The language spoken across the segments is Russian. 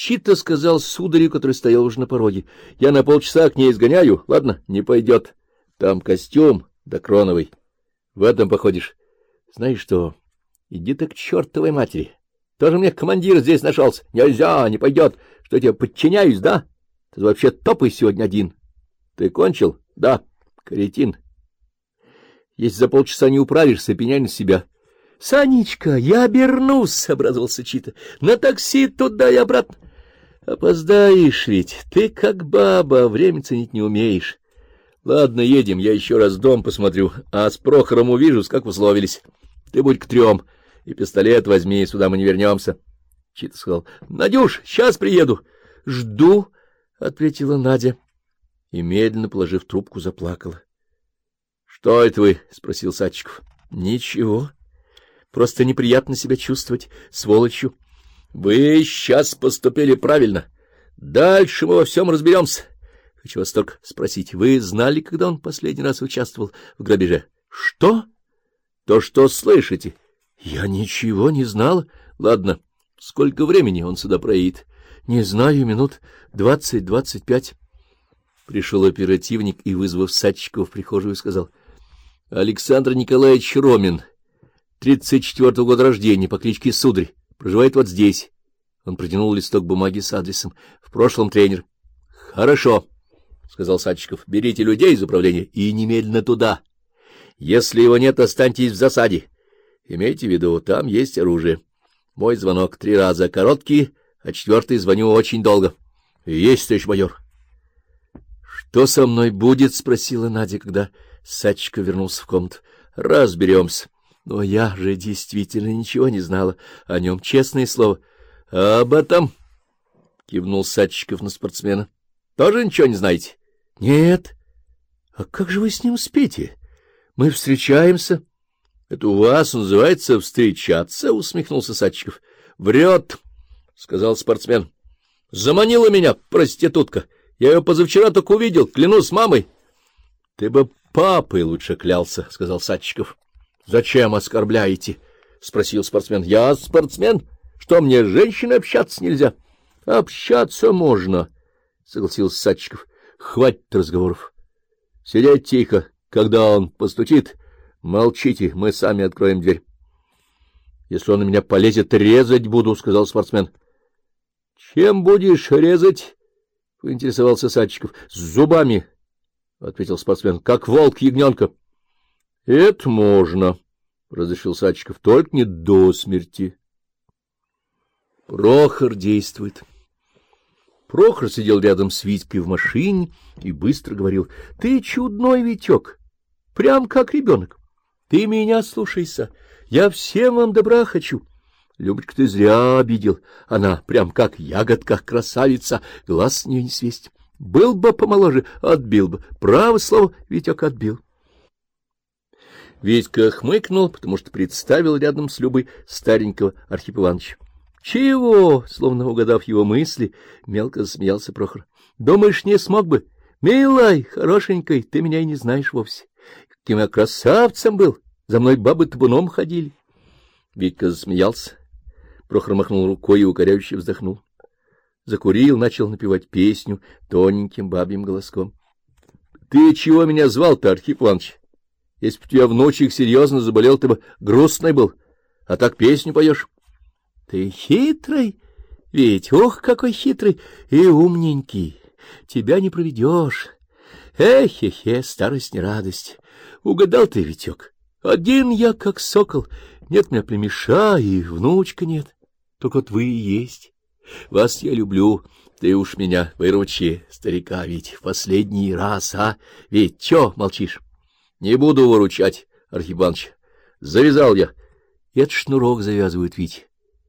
Чита сказал сударю, который стоял уже на пороге. — Я на полчаса к ней сгоняю. Ладно, не пойдет. Там костюм да кроновый. В этом походишь. Знаешь что, иди ты к чертовой матери. Тоже мне командир здесь нашелся. Нельзя, не пойдет. Что я тебе подчиняюсь, да? Ты вообще топай сегодня один. Ты кончил? Да. Каретин. Если за полчаса не управишься, пеняй на себя. — Санечка, я обернусь, — обрадовался Чита. — На такси туда и обратно. — Опоздаешь ведь. Ты как баба, время ценить не умеешь. Ладно, едем, я еще раз дом посмотрю, а с Прохором увижусь, как условились. Ты будь к трем, и пистолет возьми, сюда мы не вернемся. Чита сказал. — Надюш, сейчас приеду. — Жду, — ответила Надя. И, медленно положив трубку, заплакала. — Что это вы? — спросил Садчиков. — Ничего. Просто неприятно себя чувствовать сволочью. Вы сейчас поступили правильно. Дальше мы во всем разберемся. Хочу вас только спросить, вы знали, когда он последний раз участвовал в грабеже? Что? То, что слышите. Я ничего не знала. Ладно, сколько времени он сюда проедет? Не знаю, минут двадцать-двадцать пять. Пришел оперативник и, вызвав Садчикова в прихожую, сказал. — Александр Николаевич Ромин, тридцать четвертого года рождения, по кличке Сударь, проживает вот здесь. Он протянул листок бумаги с адресом. В прошлом тренер. — Хорошо, — сказал Садчиков. — Берите людей из управления и немедленно туда. Если его нет, останьтесь в засаде. Имейте в виду, там есть оружие. Мой звонок три раза короткий, а четвертый звоню очень долго. — Есть, товарищ майор. — Что со мной будет? — спросила Надя, когда Садчиков вернулся в комнату. — Разберемся. Но я же действительно ничего не знала о нем, честное слово. — об этом? — кивнул Садчиков на спортсмена. — Тоже ничего не знаете? — Нет. — А как же вы с ним спите? Мы встречаемся. — Это у вас называется встречаться? — усмехнулся Садчиков. — Врет, — сказал спортсмен. — Заманила меня проститутка. Я ее позавчера только увидел, клянусь мамой. — Ты бы папой лучше клялся, — сказал Садчиков. Зачем оскорбляете? — спросил спортсмен. — Я спортсмен. Что, мне с женщиной общаться нельзя? — Общаться можно, — согласился Садчиков. — Хватит разговоров. Сидеть тихо. Когда он постучит, молчите, мы сами откроем дверь. — Если он на меня полезет, резать буду, — сказал спортсмен. — Чем будешь резать? — поинтересовался Садчиков. — С зубами, — ответил спортсмен, — как волк ягненка. —— Это можно, — разрешил Садчиков, — только не до смерти. Прохор действует. Прохор сидел рядом с Витькой в машине и быстро говорил. — Ты чудной, Витек, прям как ребенок. Ты меня слушайся, я всем вам добра хочу. Любочка ты зря обидел, она прям как ягодка, красавица, глаз с нее не свесть. Был бы помоложе, отбил бы, право слово, Витек отбил. Витька хмыкнул, потому что представил рядом с Любой старенького Архипа Ивановича. — Чего? — словно угадав его мысли, мелко засмеялся Прохор. — Думаешь, не смог бы? Милай, хорошенькой, ты меня и не знаешь вовсе. Каким я красавцем был! За мной бабы табуном ходили. Витька засмеялся. Прохор махнул рукой и укоряюще вздохнул. Закурил, начал напевать песню тоненьким бабьим голоском. — Ты чего меня звал-то, Архип Иванович? Если бы у тебя в ночи серьезно заболел, ты бы грустный был, а так песню поешь. Ты хитрый, ведь, ох, какой хитрый и умненький, тебя не проведешь. Эхе-хе, старость не радость. Угадал ты, Витек, один я как сокол, нет меня племеша и внучка нет, только вот вы и есть. Вас я люблю, ты уж меня выручи, старика, ведь в последний раз, а? Ведь чё молчишь? Не буду выручать, Архипанович. Завязал я. Это шнурок завязывают, Вить.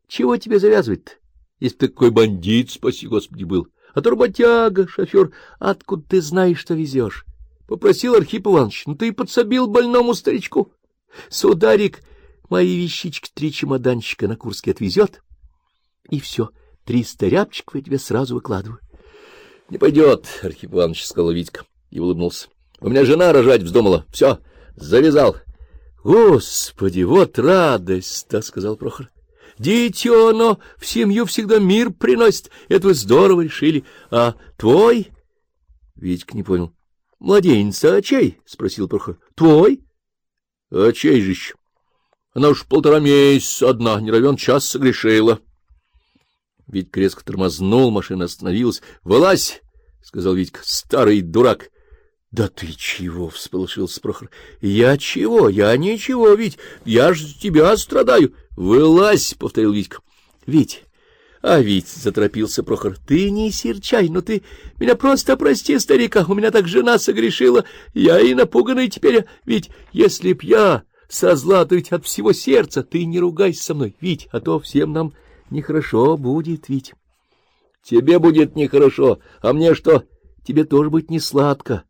Чего тебе завязывать-то? Если ты такой бандит, спаси Господи, был. А то работяга, шофер, откуда ты знаешь, что везешь? Попросил Архип Иванович, ну ты и подсобил больному старичку. Сударик мои вещички три чемоданчика на Курске отвезет, и все, триста рябчиков я тебе сразу выкладываю. — Не пойдет, — Архип Иванович сказал Витька и улыбнулся. У меня жена рожать вздумала. Все, завязал. — Господи, вот радость-то, — сказал Прохор. — Дитё оно в семью всегда мир приносит. Это вы здорово решили. А твой? Витька не понял. — Младенец, а чей? — спросил Прохор. — Твой? — А чей же еще? Она уж полтора месяца одна, не равен час согрешила. Витька резко тормознул, машина остановилась. — Вылазь! — сказал Витька. — Старый дурак! — Да ты чего? — всполошился Прохор. — Я чего? Я ничего, Вить. Я ж тебя страдаю. — Вылазь! — повторил Витька. — Вить! А ведь, — заторопился Прохор, — ты не серчай, но ты меня просто прости, старика, у меня так жена согрешила, я и напуганный теперь, ведь если б я со зла, то ведь от всего сердца, ты не ругайся со мной, ведь, а то всем нам нехорошо будет, ведь. Тебе будет нехорошо, а мне что? Тебе тоже будет не сладко.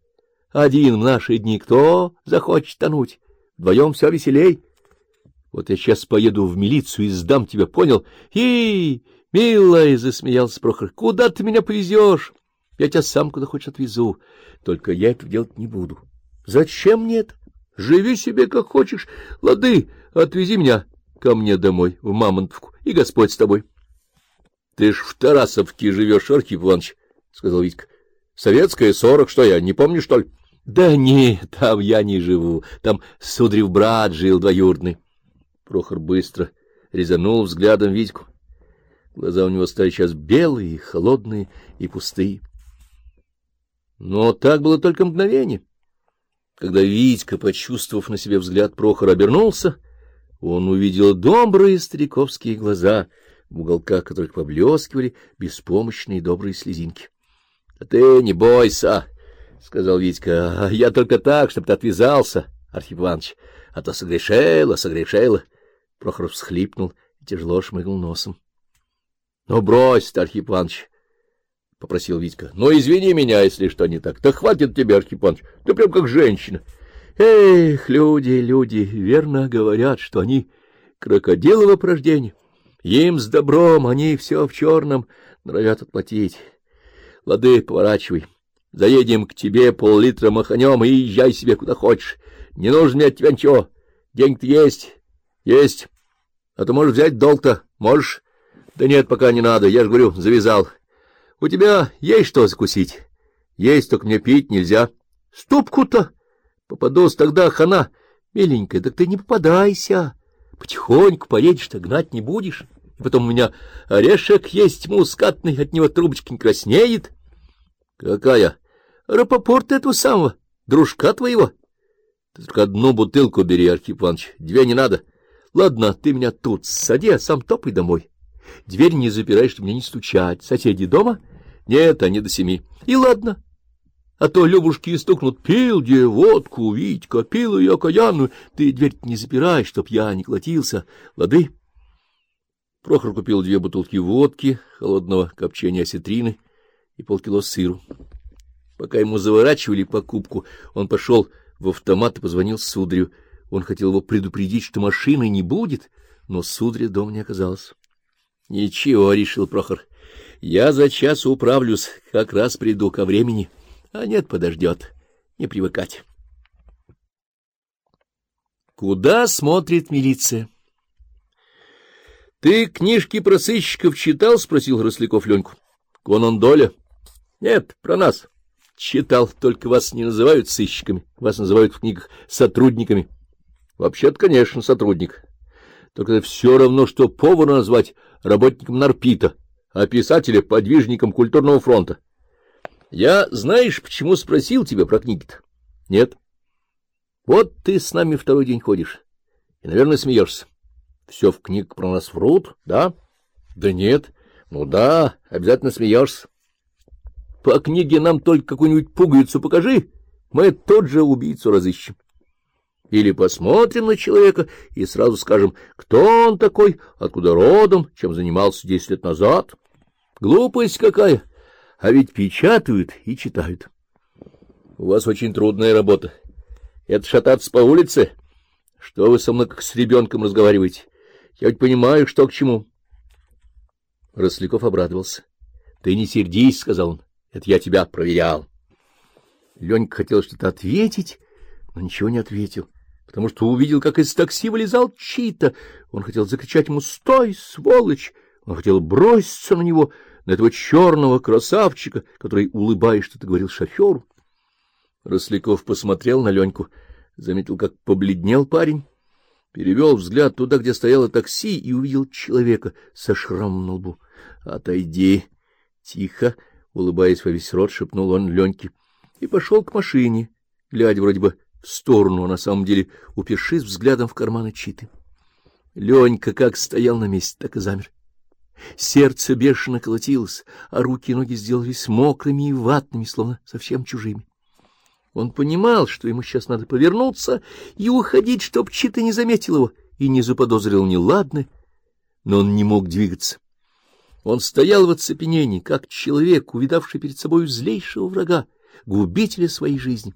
Один в наши дни кто захочет тонуть? Вдвоем все веселей. Вот я сейчас поеду в милицию и сдам тебя, понял? И — Милая, — засмеялся Прохор, — куда ты меня повезешь? Я тебя сам куда хочешь отвезу, только я этого делать не буду. Зачем мне это? Живи себе как хочешь. Лады, отвези меня ко мне домой, в Мамонтовку, и Господь с тобой. — Ты ж в Тарасовке живешь, Архип Иванович, — сказал Витька. — Советская сорок, что я, не помню, что ли? — Да нет, там я не живу, там Судрев брат жил двоюродный. Прохор быстро резанул взглядом Витьку. Глаза у него стали сейчас белые, холодные и пустые. Но так было только мгновение. Когда Витька, почувствовав на себе взгляд Прохора, обернулся, он увидел добрые стариковские глаза, в уголках которых поблескивали беспомощные добрые слезинки. — А ты не бойся, — сказал Витька, — я только так, чтобы ты отвязался, Архип Иванович, а то согрешила, согрешила. Прохор всхлипнул и тяжело шмыгнул носом. — Ну, брось, Архип Иванович, — попросил Витька. — Ну, извини меня, если что не так. Да хватит тебе, Архип Иванович, ты прям как женщина. Эх, люди, люди, верно говорят, что они крокодилы в рождения. Им с добром, они все в черном норовят отплатить. Лады, поворачивай. Заедем к тебе, пол-литра маханем и езжай себе куда хочешь. Не нужно мне от тебя ничего. Деньги-то есть? Есть. А то можешь взять долг-то. Можешь? Да нет, пока не надо, я же говорю, завязал. У тебя есть что закусить? Есть, только мне пить нельзя. Ступку-то? Попадусь тогда хана. Миленькая, так ты не попадайся. Потихоньку поедешь-то, гнать не будешь. И потом у меня орешек есть мускатный, от него трубочка не краснеет. Какая? Рапопорт этого самого, дружка твоего. Ты только одну бутылку бери, Архип Иванович, две не надо. Ладно, ты меня тут сади, а сам топай домой. Дверь не запирай, чтобы мне не стучать. Соседи дома? Нет, они до семи. И ладно. А то Любушки стукнут. Пил где водку, Витька, пил ее окаянную. Ты дверь не запирай, чтоб я не клотился. Лады? Прохор купил две бутылки водки, холодного копчения осетрины и полкило сыру. Пока ему заворачивали покупку, он пошел в автомат и позвонил Судрю. Он хотел его предупредить, что машины не будет, но Судря дома не оказалось. — Ничего, — решил Прохор, — я за час управлюсь, как раз приду ко времени. А нет, подождет, не привыкать. Куда смотрит милиция? — Ты книжки про сыщиков читал? — спросил Росляков Леньку. — Конан Доля? — Нет, про нас. — Читал, только вас не называют сыщиками, вас называют в книгах сотрудниками. — Вообще-то, конечно, сотрудник. Только это все равно, что повара назвать работником Нарпита, а писателя — подвижником культурного фронта. Я, знаешь, почему спросил тебя про книги-то? Нет. Вот ты с нами второй день ходишь и, наверное, смеешься. Все в книгах про нас врут, да? Да нет. Ну да, обязательно смеешься. По книге нам только какую-нибудь пуговицу покажи, мы тот же убийцу разыщем. Или посмотрим на человека и сразу скажем, кто он такой, откуда родом, чем занимался десять лет назад. Глупость какая! А ведь печатают и читают. У вас очень трудная работа. Это шататься по улице? Что вы со мной как с ребенком разговариваете? Я ведь понимаю, что к чему. Росляков обрадовался. — Ты не сердись, — сказал он. — Это я тебя проверял. Ленька хотел что-то ответить, но ничего не ответил. потому что увидел, как из такси вылезал Чита. Он хотел закричать ему «Стой, сволочь!» Он хотел броситься на него, на этого черного красавчика, который, улыбаясь, что-то говорил шоферу. Росляков посмотрел на Леньку, заметил, как побледнел парень, перевел взгляд туда, где стояло такси, и увидел человека со шрамом на лбу. — Отойди! — тихо, улыбаясь во весь рот, шепнул он Леньке и пошел к машине, глядя вроде бы в сторону, а на самом деле упершись взглядом в карманы Читы. Ленька как стоял на месте, так и замер. Сердце бешено колотилось, а руки и ноги сделались мокрыми и ватными, словно совсем чужими. Он понимал, что ему сейчас надо повернуться и уходить, чтоб Чита не заметил его и не заподозрил неладное, но он не мог двигаться. Он стоял в оцепенении, как человек, увидавший перед собой злейшего врага, губителя своей жизни.